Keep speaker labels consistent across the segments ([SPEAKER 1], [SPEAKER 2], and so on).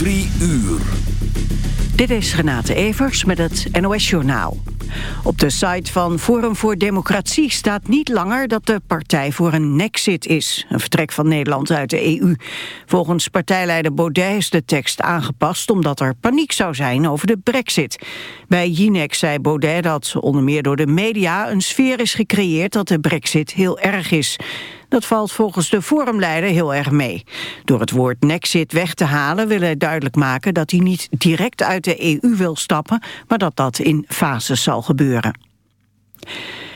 [SPEAKER 1] Drie uur.
[SPEAKER 2] Dit is Renate Evers met het NOS Journaal. Op de site van Forum voor Democratie staat niet langer dat de partij voor een nexit is. Een vertrek van Nederland uit de EU. Volgens partijleider Baudet is de tekst aangepast omdat er paniek zou zijn over de brexit. Bij Jinek zei Baudet dat onder meer door de media een sfeer is gecreëerd dat de brexit heel erg is. Dat valt volgens de forumleider heel erg mee. Door het woord nexit weg te halen wil hij duidelijk maken dat hij niet direct uit de EU wil stappen, maar dat dat in fases zal gebeuren.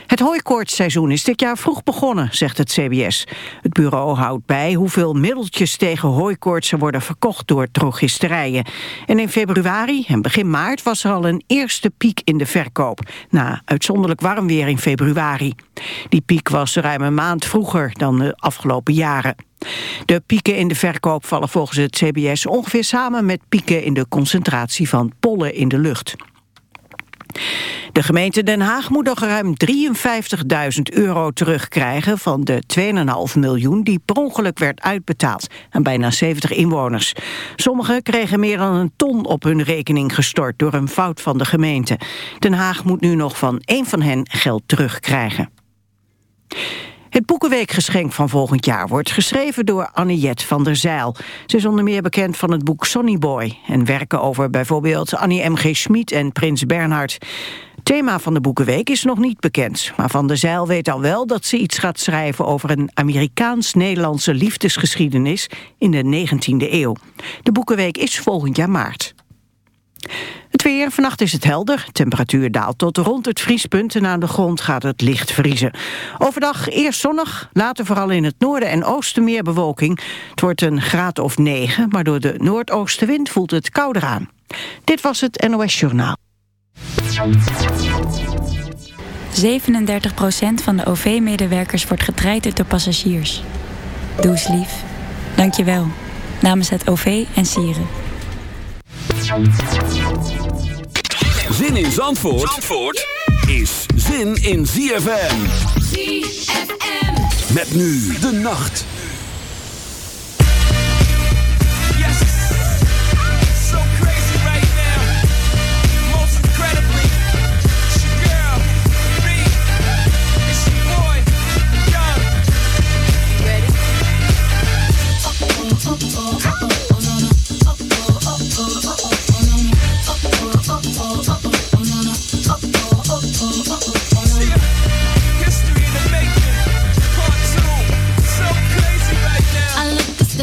[SPEAKER 2] Het hooikoortsseizoen is dit jaar vroeg begonnen, zegt het CBS. Het bureau houdt bij hoeveel middeltjes tegen hooikoortsen worden verkocht door drogisterijen. En in februari en begin maart was er al een eerste piek in de verkoop, na uitzonderlijk warm weer in februari. Die piek was ruim een maand vroeger dan de afgelopen jaren. De pieken in de verkoop vallen volgens het CBS ongeveer samen met pieken in de concentratie van pollen in de lucht. De gemeente Den Haag moet nog ruim 53.000 euro terugkrijgen van de 2,5 miljoen die per ongeluk werd uitbetaald aan bijna 70 inwoners. Sommigen kregen meer dan een ton op hun rekening gestort door een fout van de gemeente. Den Haag moet nu nog van één van hen geld terugkrijgen. Het Boekenweekgeschenk van volgend jaar wordt geschreven door Anniet van der Zeil. Ze is onder meer bekend van het boek Sonny Boy... en werken over bijvoorbeeld Annie M.G. Schmid en Prins Bernhard. thema van de Boekenweek is nog niet bekend... maar Van der Zeil weet al wel dat ze iets gaat schrijven... over een Amerikaans-Nederlandse liefdesgeschiedenis in de 19e eeuw. De Boekenweek is volgend jaar maart. Het weer, vannacht is het helder. Temperatuur daalt tot rond het vriespunt en aan de grond gaat het licht vriezen. Overdag eerst zonnig, later vooral in het noorden en oosten meer bewolking. Het wordt een graad of 9, maar door de noordoostenwind voelt het kouder aan. Dit was het NOS Journaal.
[SPEAKER 3] 37% van de OV-medewerkers wordt getraind door passagiers. Doe lief. Dank je wel. Namens het OV en Sieren.
[SPEAKER 1] Zin in Zandvoort, Zandvoort is zin in ZFM.
[SPEAKER 4] ZFM.
[SPEAKER 1] Met nu de nacht.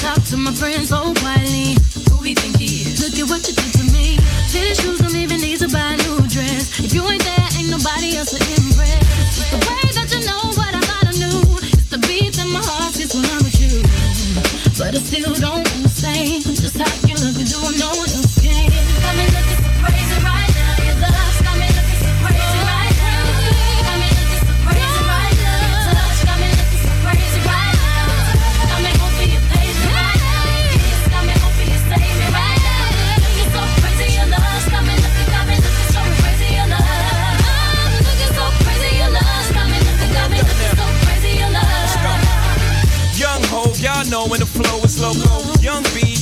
[SPEAKER 4] talk to my friends so quietly. Who we think he is? Look at what you did to me. Tennis shoes, don't even need to buy a new dress. If you ain't there, ain't nobody else in me.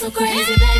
[SPEAKER 5] so crazy, baby.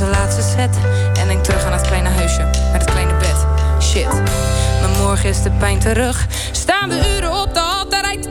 [SPEAKER 6] Onze laatste set. En denk terug aan het kleine huisje met het kleine bed. Shit, maar morgen is de pijn terug. Staan we uren op de hal, rijdt de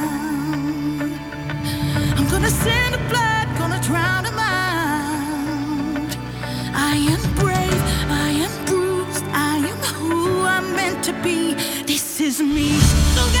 [SPEAKER 7] to be. This is me.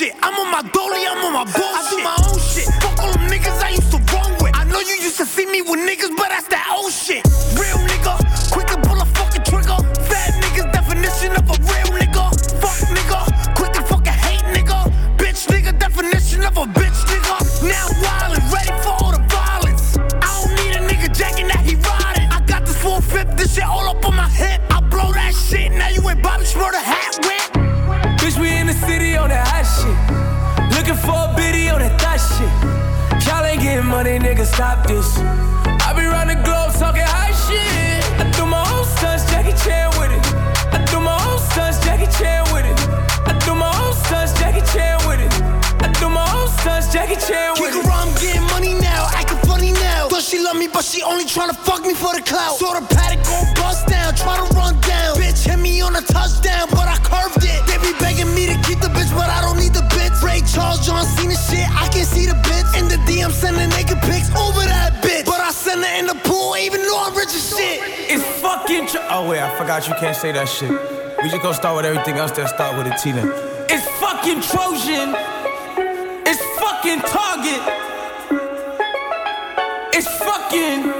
[SPEAKER 8] shit.
[SPEAKER 9] I'm on my dolly, I'm on my bullshit. I do my own shit. Fuck all them niggas I used to run with. I know you used to see me with niggas, but that's that old shit.
[SPEAKER 8] Stop this. I be round the globe talking high shit. I do my own stunts, Jackie Chan with it. I do my own stunts, Jackie Chan with it. I do my own stunts, Jackie Chan with it. I do my own stunts, Jackie Chan with
[SPEAKER 9] Kick
[SPEAKER 8] it.
[SPEAKER 9] around, I'm getting money now, acting funny now. Thought she love me, but she only tryna fuck me for the clout. Saw the Patek go bust down, try to run down. Bitch hit me on a touchdown, but I curved it. They be begging me to keep the bitch, but I don't need the bits. Ray Charles, John Cena shit, I can see the bits. In the DM, sending In the pool, even though I'm rich as shit.
[SPEAKER 8] It's fucking. Tro- oh wait, I forgot you can't say that shit. We just gonna start with everything else that start with a T then. It's fucking Trojan. It's fucking Target. It's fucking.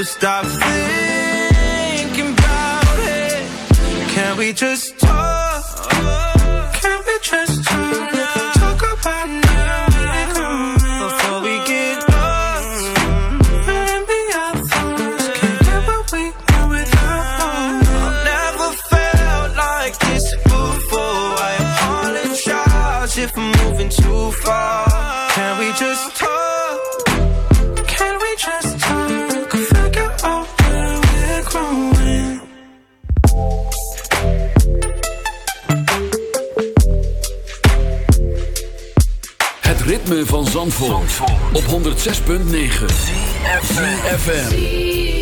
[SPEAKER 10] So stop thinking about it. Can we just talk? Can we just talk? Talk about now before we get lost. Let me our thoughts. Can't get what we want without I've never felt like this before. I apologize if I'm moving too far. Can we just
[SPEAKER 11] Op 106.9 FM.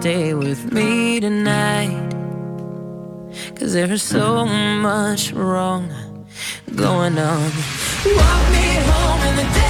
[SPEAKER 12] stay with me tonight. Cause there's so much wrong going on. Walk me home in the
[SPEAKER 13] day.